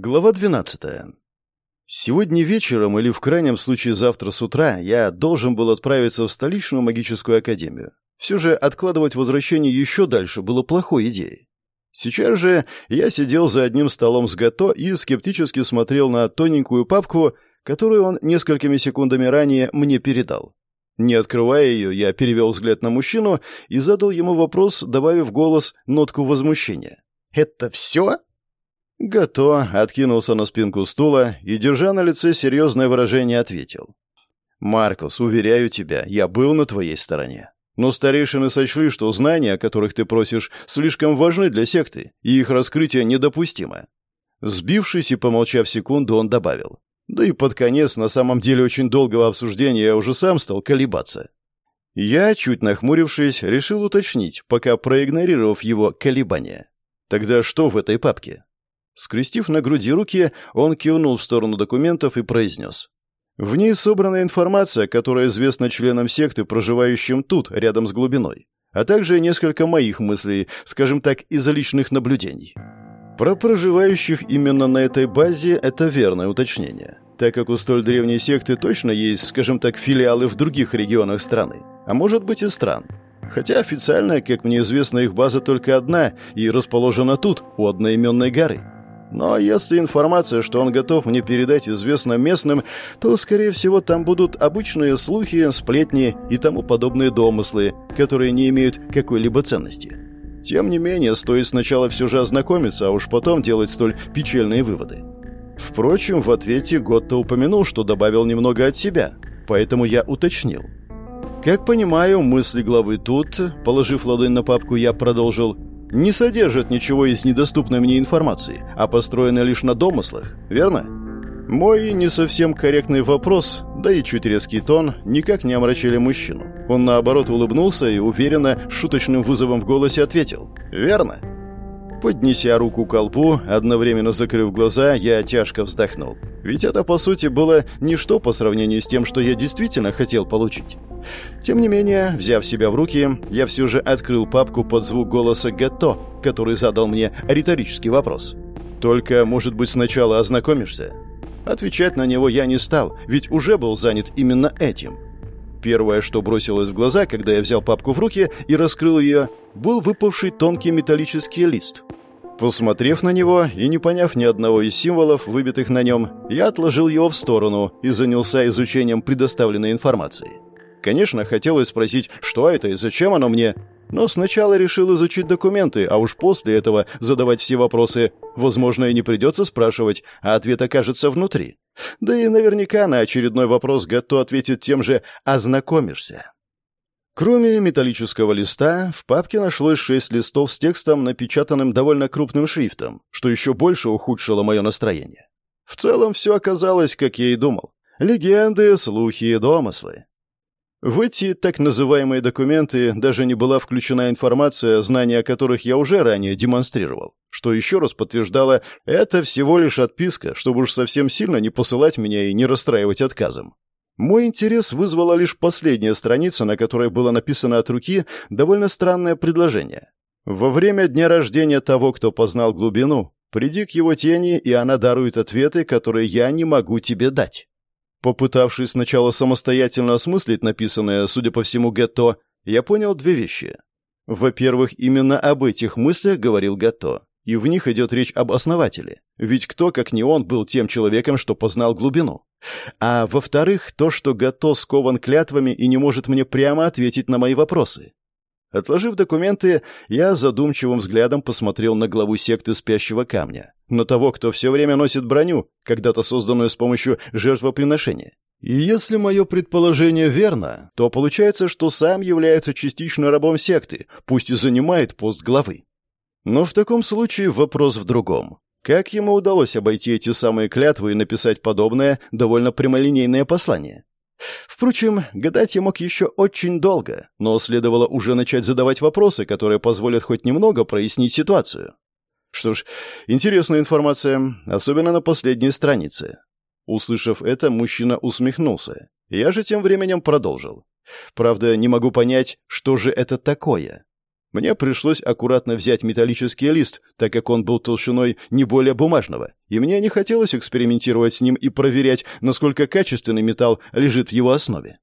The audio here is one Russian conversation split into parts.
Глава 12. Сегодня вечером или в крайнем случае завтра с утра я должен был отправиться в столичную магическую академию. Все же откладывать возвращение еще дальше было плохой идеей. Сейчас же я сидел за одним столом с Гато и скептически смотрел на тоненькую папку, которую он несколькими секундами ранее мне передал. Не открывая ее, я перевел взгляд на мужчину и задал ему вопрос, добавив голос нотку возмущения. «Это все?» Гато откинулся на спинку стула и, держа на лице серьезное выражение, ответил. «Маркус, уверяю тебя, я был на твоей стороне. Но старейшины сочли, что знания, о которых ты просишь, слишком важны для секты, и их раскрытие недопустимо». Сбившись и помолчав секунду, он добавил. «Да и под конец, на самом деле, очень долгого обсуждения я уже сам стал колебаться». Я, чуть нахмурившись, решил уточнить, пока проигнорировав его колебания. «Тогда что в этой папке?» Скрестив на груди руки, он кивнул в сторону документов и произнес. В ней собрана информация, которая известна членам секты, проживающим тут, рядом с глубиной, а также несколько моих мыслей, скажем так, из личных наблюдений. Про проживающих именно на этой базе это верное уточнение, так как у столь древней секты точно есть, скажем так, филиалы в других регионах страны, а может быть и стран. Хотя официально, как мне известно, их база только одна и расположена тут, у одноименной горы. Но если информация, что он готов мне передать, известна местным, то, скорее всего, там будут обычные слухи, сплетни и тому подобные домыслы, которые не имеют какой-либо ценности. Тем не менее, стоит сначала все же ознакомиться, а уж потом делать столь печальные выводы. Впрочем, в ответе Готто упомянул, что добавил немного от себя, поэтому я уточнил. Как понимаю, мысли главы тут, положив ладонь на папку, я продолжил – не содержит ничего из недоступной мне информации, а построены лишь на домыслах, верно? Мой не совсем корректный вопрос, да и чуть резкий тон, никак не омрачили мужчину. Он, наоборот, улыбнулся и уверенно, шуточным вызовом в голосе ответил «Верно». Поднеся руку к колбу, одновременно закрыв глаза, я тяжко вздохнул. Ведь это, по сути, было ничто по сравнению с тем, что я действительно хотел получить. Тем не менее, взяв себя в руки, я все же открыл папку под звук голоса Гетто, который задал мне риторический вопрос. «Только, может быть, сначала ознакомишься?» Отвечать на него я не стал, ведь уже был занят именно этим. Первое, что бросилось в глаза, когда я взял папку в руки и раскрыл ее, был выпавший тонкий металлический лист. Посмотрев на него и не поняв ни одного из символов, выбитых на нем, я отложил его в сторону и занялся изучением предоставленной информации. Конечно, хотелось спросить, что это и зачем оно мне, но сначала решил изучить документы, а уж после этого задавать все вопросы. Возможно, и не придется спрашивать, а ответ окажется внутри. Да и наверняка на очередной вопрос Гатто ответит тем же «ознакомишься». Кроме металлического листа, в папке нашлось шесть листов с текстом, напечатанным довольно крупным шрифтом, что еще больше ухудшило мое настроение. В целом все оказалось, как я и думал. Легенды, слухи и домыслы. В эти так называемые документы даже не была включена информация, знания о которых я уже ранее демонстрировал, что еще раз подтверждало, это всего лишь отписка, чтобы уж совсем сильно не посылать меня и не расстраивать отказом. Мой интерес вызвала лишь последняя страница, на которой было написано от руки довольно странное предложение. Во время дня рождения того, кто познал глубину, приди к его тени, и она дарует ответы, которые я не могу тебе дать. Попытавшись сначала самостоятельно осмыслить написанное, судя по всему, Гетто, я понял две вещи. Во-первых, именно об этих мыслях говорил Гетто, и в них идет речь об основателе, ведь кто, как не он, был тем человеком, что познал глубину. А во-вторых, то, что Гетто скован клятвами и не может мне прямо ответить на мои вопросы. Отложив документы, я задумчивым взглядом посмотрел на главу секты спящего камня, на того, кто все время носит броню, когда-то созданную с помощью жертвоприношения. И если мое предположение верно, то получается, что сам является частично рабом секты, пусть и занимает пост главы. Но в таком случае вопрос в другом. Как ему удалось обойти эти самые клятвы и написать подобное, довольно прямолинейное послание? Впрочем, гадать я мог еще очень долго, но следовало уже начать задавать вопросы, которые позволят хоть немного прояснить ситуацию. Что ж, интересная информация, особенно на последней странице. Услышав это, мужчина усмехнулся. Я же тем временем продолжил. Правда, не могу понять, что же это такое. Мне пришлось аккуратно взять металлический лист, так как он был толщиной не более бумажного, и мне не хотелось экспериментировать с ним и проверять, насколько качественный металл лежит в его основе.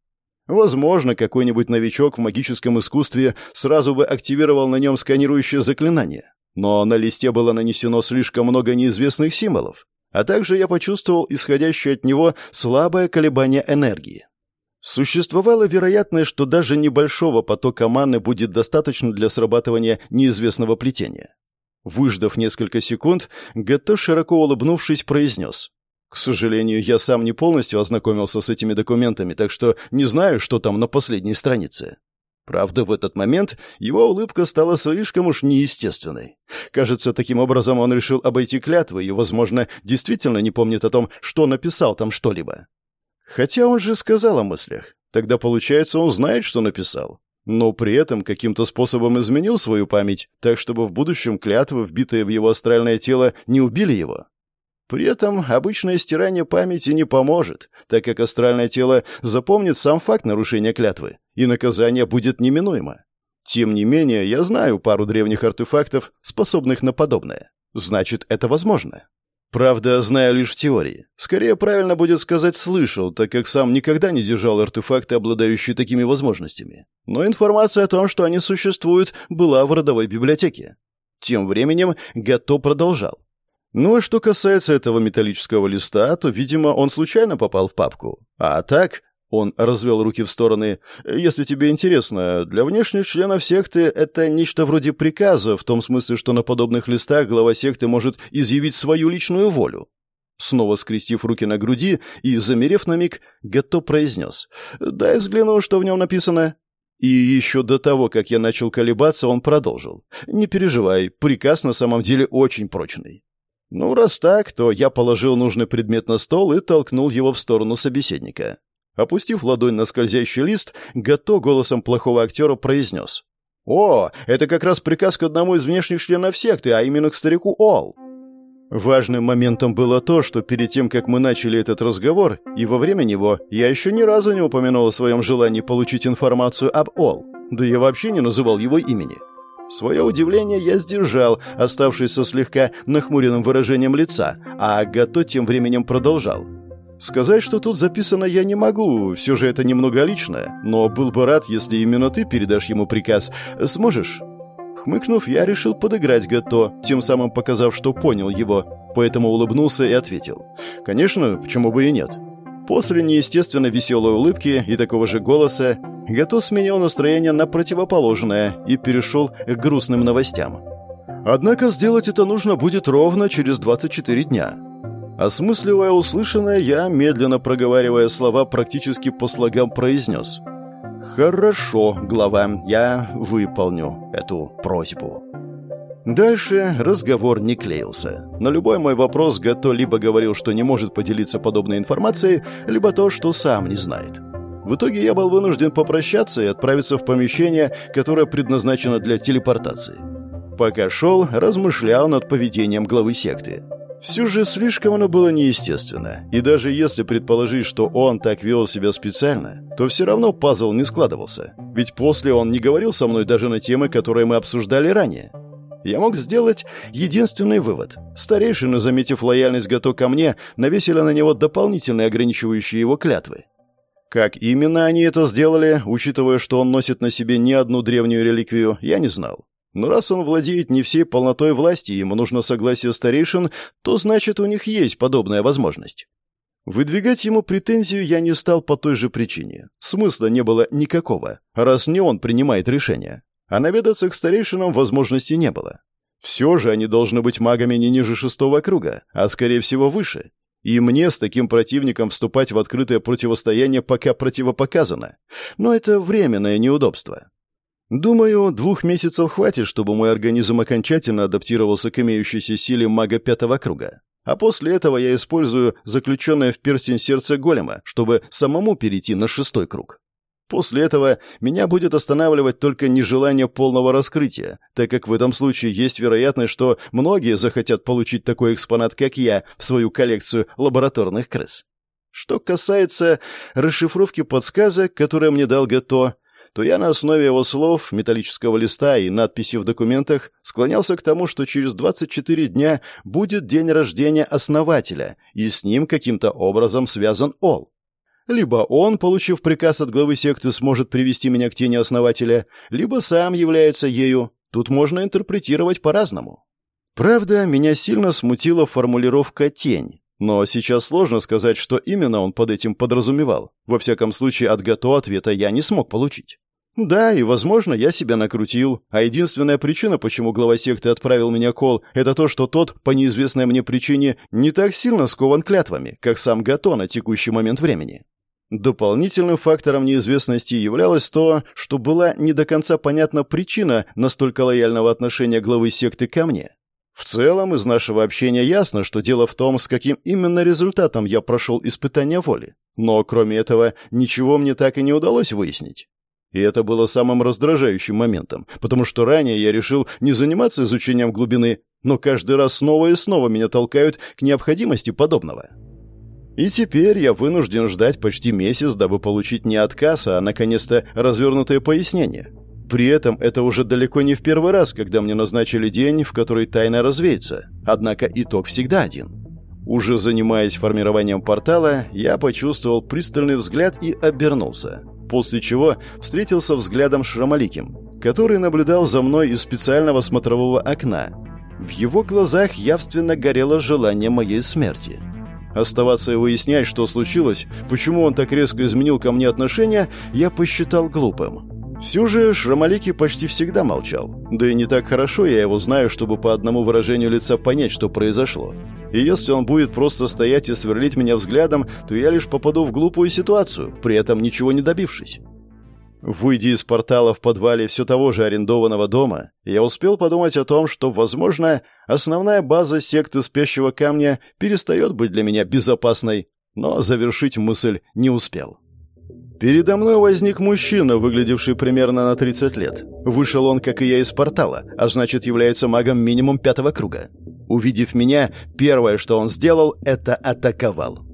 Возможно, какой-нибудь новичок в магическом искусстве сразу бы активировал на нем сканирующее заклинание. Но на листе было нанесено слишком много неизвестных символов, а также я почувствовал исходящее от него слабое колебание энергии. Существовала вероятность, что даже небольшого потока маны будет достаточно для срабатывания неизвестного плетения. Выждав несколько секунд, Гетто, широко улыбнувшись, произнес. «К сожалению, я сам не полностью ознакомился с этими документами, так что не знаю, что там на последней странице». Правда, в этот момент его улыбка стала слишком уж неестественной. Кажется, таким образом он решил обойти клятвы и, возможно, действительно не помнит о том, что написал там что-либо. Хотя он же сказал о мыслях. Тогда, получается, он знает, что написал. Но при этом каким-то способом изменил свою память, так чтобы в будущем клятвы, вбитые в его астральное тело, не убили его. При этом обычное стирание памяти не поможет, так как астральное тело запомнит сам факт нарушения клятвы, и наказание будет неминуемо. Тем не менее, я знаю пару древних артефактов, способных на подобное. Значит, это возможно. Правда, знаю лишь в теории. Скорее, правильно будет сказать «слышал», так как сам никогда не держал артефакты, обладающие такими возможностями. Но информация о том, что они существуют, была в родовой библиотеке. Тем временем Гато продолжал. Ну а что касается этого металлического листа, то, видимо, он случайно попал в папку. А так, он развел руки в стороны. «Если тебе интересно, для внешних членов секты это нечто вроде приказа, в том смысле, что на подобных листах глава секты может изъявить свою личную волю». Снова скрестив руки на груди и, замерев на миг, Гатто произнес. «Дай взгляну, что в нем написано». И еще до того, как я начал колебаться, он продолжил. «Не переживай, приказ на самом деле очень прочный». Ну, раз так, то я положил нужный предмет на стол и толкнул его в сторону собеседника. Опустив ладонь на скользящий лист, Гато голосом плохого актера произнес. «О, это как раз приказ к одному из внешних членов секты, а именно к старику Ол». Важным моментом было то, что перед тем, как мы начали этот разговор, и во время него, я еще ни разу не упомянул о своем желании получить информацию об Ол, да я вообще не называл его имени. Свое удивление я сдержал, оставшись со слегка нахмуренным выражением лица, а Гато тем временем продолжал. Сказать, что тут записано, я не могу, все же это немного личное, но был бы рад, если именно ты передашь ему приказ. Сможешь?» Хмыкнув, я решил подыграть Гато, тем самым показав, что понял его, поэтому улыбнулся и ответил. «Конечно, почему бы и нет?» После неестественно веселой улыбки и такого же голоса Гато сменил настроение на противоположное и перешел к грустным новостям. Однако сделать это нужно будет ровно через 24 дня. Осмысливая услышанное, я, медленно проговаривая слова, практически по слогам произнес. «Хорошо, глава, я выполню эту просьбу». Дальше разговор не клеился. На любой мой вопрос Гато либо говорил, что не может поделиться подобной информацией, либо то, что сам не знает. В итоге я был вынужден попрощаться и отправиться в помещение, которое предназначено для телепортации. Пока шел, размышлял над поведением главы секты. Все же слишком оно было неестественно, и даже если предположить, что он так вел себя специально, то все равно пазл не складывался, ведь после он не говорил со мной даже на темы, которые мы обсуждали ранее. Я мог сделать единственный вывод. Старейшины, заметив лояльность Гато ко мне, навесили на него дополнительные ограничивающие его клятвы. Как именно они это сделали, учитывая, что он носит на себе не одну древнюю реликвию, я не знал. Но раз он владеет не всей полнотой власти и ему нужно согласие старейшин, то значит у них есть подобная возможность. Выдвигать ему претензию я не стал по той же причине. Смысла не было никакого, раз не он принимает решение. А наведаться к старейшинам возможности не было. Все же они должны быть магами не ниже шестого круга, а скорее всего выше. И мне с таким противником вступать в открытое противостояние пока противопоказано. Но это временное неудобство. Думаю, двух месяцев хватит, чтобы мой организм окончательно адаптировался к имеющейся силе мага пятого круга. А после этого я использую заключенное в перстень сердце голема, чтобы самому перейти на шестой круг. После этого меня будет останавливать только нежелание полного раскрытия, так как в этом случае есть вероятность, что многие захотят получить такой экспонат, как я, в свою коллекцию лабораторных крыс. Что касается расшифровки подсказок, которые мне дал Гато, то я на основе его слов, металлического листа и надписи в документах склонялся к тому, что через 24 дня будет день рождения основателя, и с ним каким-то образом связан Ол. Либо он, получив приказ от главы секты, сможет привести меня к тени основателя, либо сам является ею. Тут можно интерпретировать по-разному. Правда, меня сильно смутила формулировка «тень». Но сейчас сложно сказать, что именно он под этим подразумевал. Во всяком случае, от Гато ответа я не смог получить. Да, и, возможно, я себя накрутил, а единственная причина, почему глава секты отправил меня кол, это то, что тот, по неизвестной мне причине, не так сильно скован клятвами, как сам Гато на текущий момент времени. Дополнительным фактором неизвестности являлось то, что была не до конца понятна причина настолько лояльного отношения главы секты ко мне. В целом, из нашего общения ясно, что дело в том, с каким именно результатом я прошел испытание воли. Но, кроме этого, ничего мне так и не удалось выяснить. И это было самым раздражающим моментом, потому что ранее я решил не заниматься изучением глубины, но каждый раз снова и снова меня толкают к необходимости подобного. И теперь я вынужден ждать почти месяц, дабы получить не отказ, а, наконец-то, развернутое пояснение. При этом это уже далеко не в первый раз, когда мне назначили день, в который тайна развеется. Однако итог всегда один. Уже занимаясь формированием портала, я почувствовал пристальный взгляд и обернулся. После чего встретился взглядом с Шрамаликим, который наблюдал за мной из специального смотрового окна. В его глазах явственно горело желание моей смерти. Оставаться и выяснять, что случилось, почему он так резко изменил ко мне отношения, я посчитал глупым. Все же Шрамалики почти всегда молчал. Да и не так хорошо я его знаю, чтобы по одному выражению лица понять, что произошло. И если он будет просто стоять и сверлить меня взглядом, то я лишь попаду в глупую ситуацию, при этом ничего не добившись. Выйдя из портала в подвале все того же арендованного дома, я успел подумать о том, что, возможно, основная база секты спящего камня перестает быть для меня безопасной, но завершить мысль не успел. Передо мной возник мужчина, выглядевший примерно на 30 лет. Вышел он, как и я, из портала, а значит, является магом минимум пятого круга. Увидев меня, первое, что он сделал, это атаковал.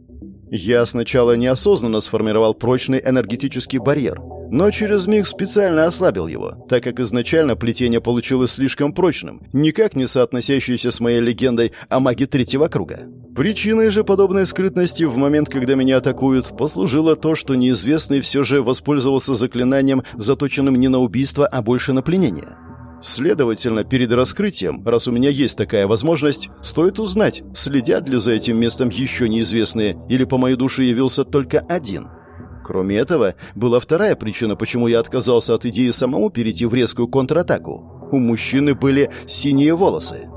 Я сначала неосознанно сформировал прочный энергетический барьер, но через миг специально ослабил его, так как изначально плетение получилось слишком прочным, никак не соотносящееся с моей легендой о маге третьего круга. Причиной же подобной скрытности в момент, когда меня атакуют, послужило то, что неизвестный все же воспользовался заклинанием, заточенным не на убийство, а больше на пленение. Следовательно, перед раскрытием, раз у меня есть такая возможность, стоит узнать, следят ли за этим местом еще неизвестные, или по моей душе явился только один – Кроме этого, была вторая причина, почему я отказался от идеи самому перейти в резкую контратаку. У мужчины были синие волосы.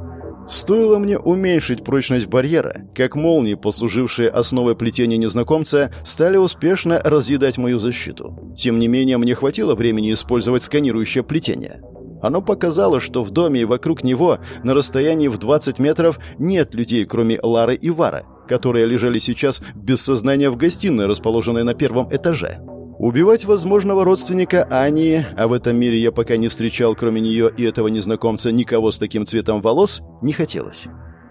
Стоило мне уменьшить прочность барьера, как молнии, послужившие основой плетения незнакомца, стали успешно разъедать мою защиту. Тем не менее, мне хватило времени использовать сканирующее плетение. Оно показало, что в доме и вокруг него, на расстоянии в 20 метров, нет людей, кроме Лары и Вара, которые лежали сейчас без сознания в гостиной, расположенной на первом этаже. Убивать возможного родственника Ани, а в этом мире я пока не встречал, кроме нее и этого незнакомца, никого с таким цветом волос, не хотелось.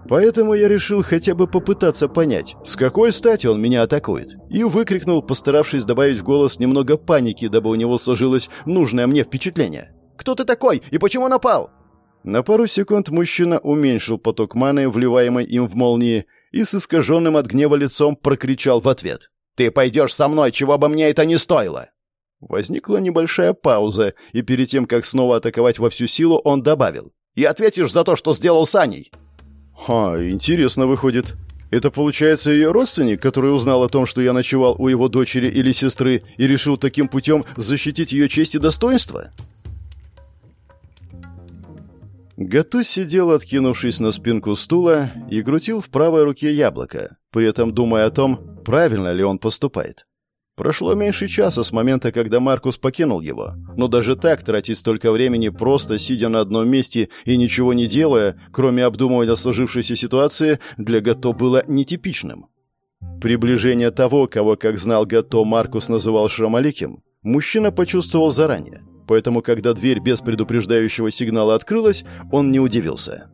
Поэтому я решил хотя бы попытаться понять, с какой стати он меня атакует, и выкрикнул, постаравшись добавить в голос немного паники, дабы у него сложилось нужное мне впечатление. Кто ты такой и почему напал?» На пару секунд мужчина уменьшил поток маны, вливаемый им в молнии, и с искаженным от гнева лицом прокричал в ответ. «Ты пойдешь со мной, чего бы мне это ни стоило!» Возникла небольшая пауза, и перед тем, как снова атаковать во всю силу, он добавил. «И ответишь за то, что сделал с Аней!» «Ха, интересно выходит. Это, получается, ее родственник, который узнал о том, что я ночевал у его дочери или сестры, и решил таким путем защитить ее честь и достоинство?» Гату сидел, откинувшись на спинку стула, и крутил в правой руке яблоко, при этом думая о том, правильно ли он поступает. Прошло меньше часа с момента, когда Маркус покинул его, но даже так тратить столько времени, просто сидя на одном месте и ничего не делая, кроме обдумывания сложившейся ситуации, для Гато было нетипичным. Приближение того, кого, как знал Гато, Маркус называл Шрамаликим, мужчина почувствовал заранее – поэтому когда дверь без предупреждающего сигнала открылась, он не удивился.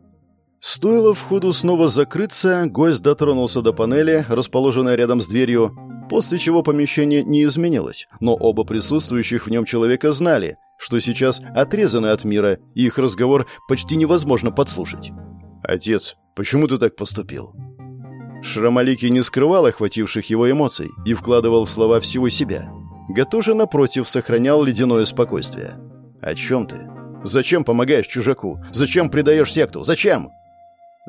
Стоило входу снова закрыться, гость дотронулся до панели, расположенной рядом с дверью, После чего помещение не изменилось, но оба присутствующих в нем человека знали, что сейчас отрезаны от мира, и их разговор почти невозможно подслушать. «Отец, почему ты так поступил?» Шрамалики не скрывал охвативших его эмоций и вкладывал в слова всего себя. Гато напротив, сохранял ледяное спокойствие. «О чем ты? Зачем помогаешь чужаку? Зачем предаешь секту? Зачем?»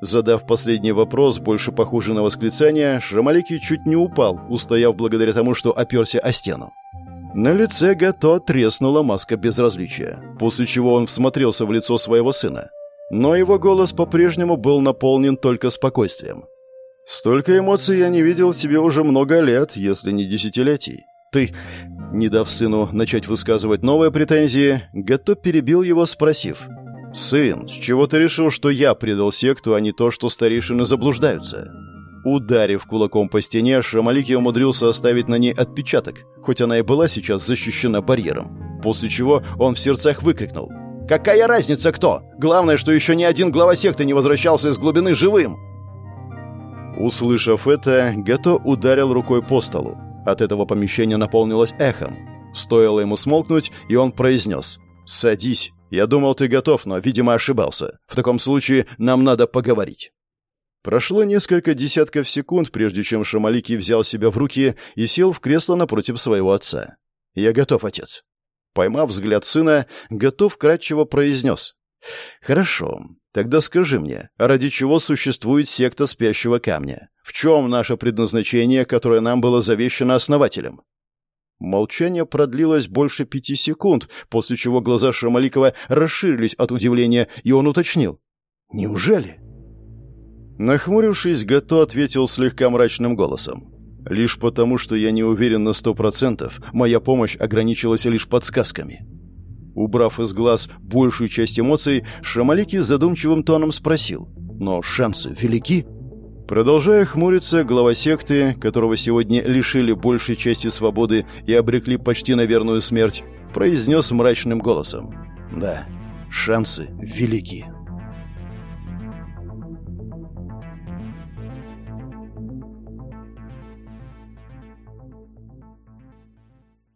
Задав последний вопрос, больше похожий на восклицание, Шрамалики чуть не упал, устояв благодаря тому, что оперся о стену. На лице Гато треснула маска безразличия, после чего он всмотрелся в лицо своего сына. Но его голос по-прежнему был наполнен только спокойствием. «Столько эмоций я не видел в тебе уже много лет, если не десятилетий. Ты...» Не дав сыну начать высказывать новые претензии, Гато перебил его, спросив. «Сын, с чего ты решил, что я предал секту, а не то, что старейшины заблуждаются?» Ударив кулаком по стене, Шамалики умудрился оставить на ней отпечаток, хоть она и была сейчас защищена барьером. После чего он в сердцах выкрикнул. «Какая разница кто? Главное, что еще ни один глава секты не возвращался из глубины живым!» Услышав это, Гато ударил рукой по столу. От этого помещение наполнилось эхом. Стоило ему смолкнуть, и он произнес «Садись. Я думал, ты готов, но, видимо, ошибался. В таком случае нам надо поговорить». Прошло несколько десятков секунд, прежде чем Шамалики взял себя в руки и сел в кресло напротив своего отца. «Я готов, отец». Поймав взгляд сына, готов кратчево произнес. «Хорошо. Тогда скажи мне, ради чего существует секта спящего камня? В чем наше предназначение, которое нам было завещено основателем?» Молчание продлилось больше пяти секунд, после чего глаза Шамаликова расширились от удивления, и он уточнил. «Неужели?» Нахмурившись, Гато ответил слегка мрачным голосом. «Лишь потому, что я не уверен на сто процентов, моя помощь ограничилась лишь подсказками». Убрав из глаз большую часть эмоций, Шамалики задумчивым тоном спросил. «Но шансы велики?» Продолжая хмуриться, глава секты, которого сегодня лишили большей части свободы и обрекли почти на верную смерть, произнес мрачным голосом. «Да, шансы велики».